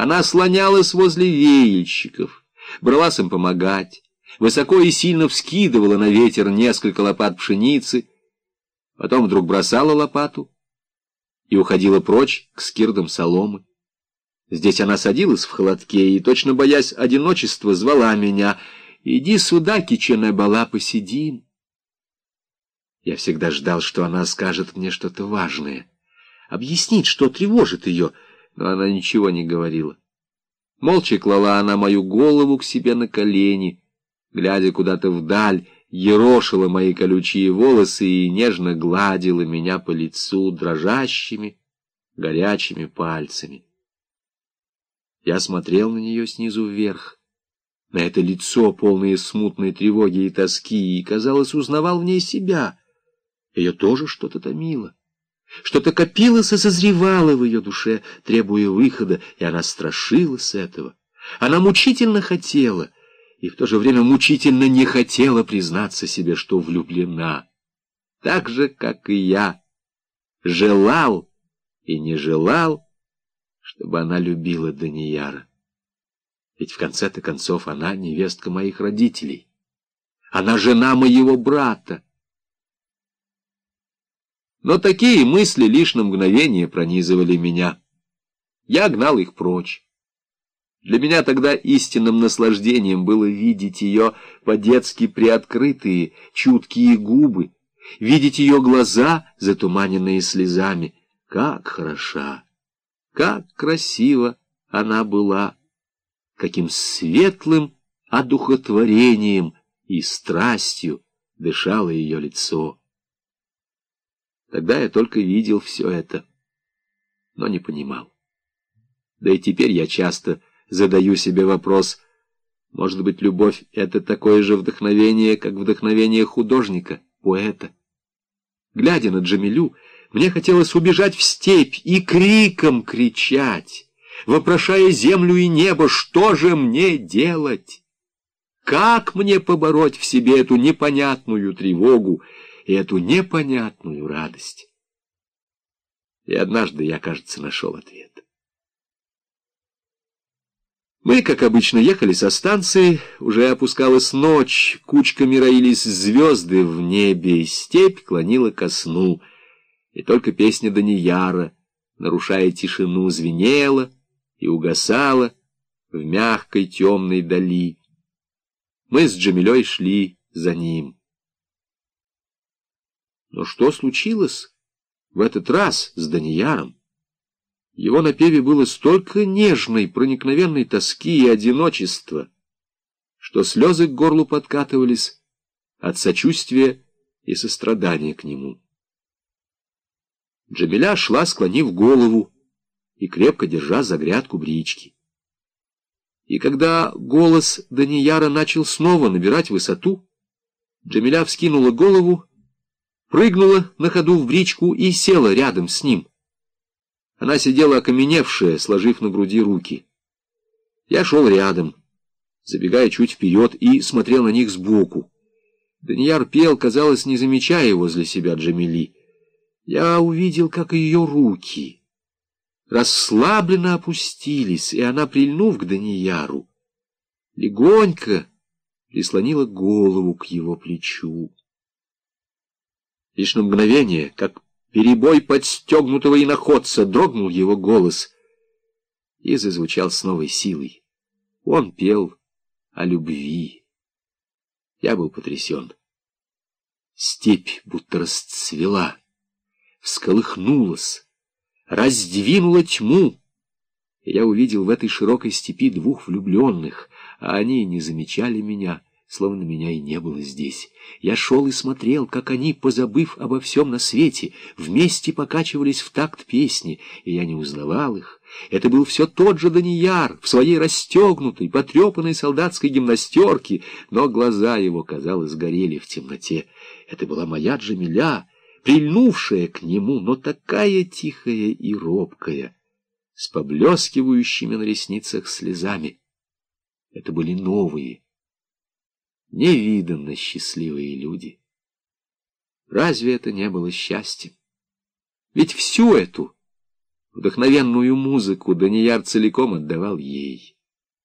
Она слонялась возле веяльщиков, бралась им помогать, высоко и сильно вскидывала на ветер несколько лопат пшеницы, потом вдруг бросала лопату и уходила прочь к скирдам соломы. Здесь она садилась в холодке и, точно боясь одиночества, звала меня «Иди сюда, киченая бала, посидим». Я всегда ждал, что она скажет мне что-то важное, объяснит, что тревожит ее, но она ничего не говорила. Молча клала она мою голову к себе на колени, глядя куда-то вдаль, ерошила мои колючие волосы и нежно гладила меня по лицу дрожащими, горячими пальцами. Я смотрел на нее снизу вверх, на это лицо, полное смутной тревоги и тоски, и, казалось, узнавал в ней себя. Ее тоже что-то томило. Что-то копилось и созревало в ее душе, требуя выхода, и она страшилась этого. Она мучительно хотела — и в то же время мучительно не хотела признаться себе, что влюблена. Так же, как и я, желал и не желал, чтобы она любила Данияра. Ведь в конце-то концов она невестка моих родителей. Она жена моего брата. Но такие мысли лишь на мгновение пронизывали меня. Я гнал их прочь. Для меня тогда истинным наслаждением было видеть ее по-детски приоткрытые, чуткие губы, видеть ее глаза, затуманенные слезами. Как хороша, как красиво она была, каким светлым одухотворением и страстью дышало ее лицо. Тогда я только видел все это, но не понимал. Да и теперь я часто задаю себе вопрос, может быть, любовь — это такое же вдохновение, как вдохновение художника, поэта. Глядя на Джамилю, мне хотелось убежать в степь и криком кричать, вопрошая землю и небо, что же мне делать? Как мне побороть в себе эту непонятную тревогу и эту непонятную радость? И однажды я, кажется, нашел ответ. Мы, как обычно, ехали со станции, уже опускалась ночь, кучками роились звезды в небе, степь клонила ко сну, и только песня Данияра, нарушая тишину, звенела и угасала в мягкой темной дали. Мы с Джамилей шли за ним. Но что случилось в этот раз с Данияром? его напеве было столько нежной, проникновенной тоски и одиночества, что слезы к горлу подкатывались от сочувствия и сострадания к нему. Джамиля шла, склонив голову и крепко держа за грядку брички. И когда голос Данияра начал снова набирать высоту, Джамиля вскинула голову, прыгнула на ходу в бричку и села рядом с ним. Она сидела окаменевшая, сложив на груди руки. Я шел рядом, забегая чуть вперед, и смотрел на них сбоку. Данияр пел, казалось, не замечая возле себя Джамили. Я увидел, как ее руки расслабленно опустились, и она, прильнув к Данияру, легонько прислонила голову к его плечу. Лишь на мгновение, как перебой подстегнутого иноходца, дрогнул его голос и зазвучал с новой силой. Он пел о любви. Я был потрясен. Степь будто расцвела, всколыхнулась, раздвинула тьму. Я увидел в этой широкой степи двух влюбленных, а они не замечали меня — словно меня и не было здесь. Я шел и смотрел, как они, позабыв обо всем на свете, вместе покачивались в такт песни, и я не узнавал их. Это был все тот же Данияр, в своей расстегнутой, потрепанной солдатской гимнастерке, но глаза его, казалось, горели в темноте. Это была моя Джамиля, прильнувшая к нему, но такая тихая и робкая, с поблескивающими на ресницах слезами. Это были новые, невиданно счастливые люди. Разве это не было счастьем? Ведь всю эту Вдохновенную музыку Данияр целиком отдавал ей.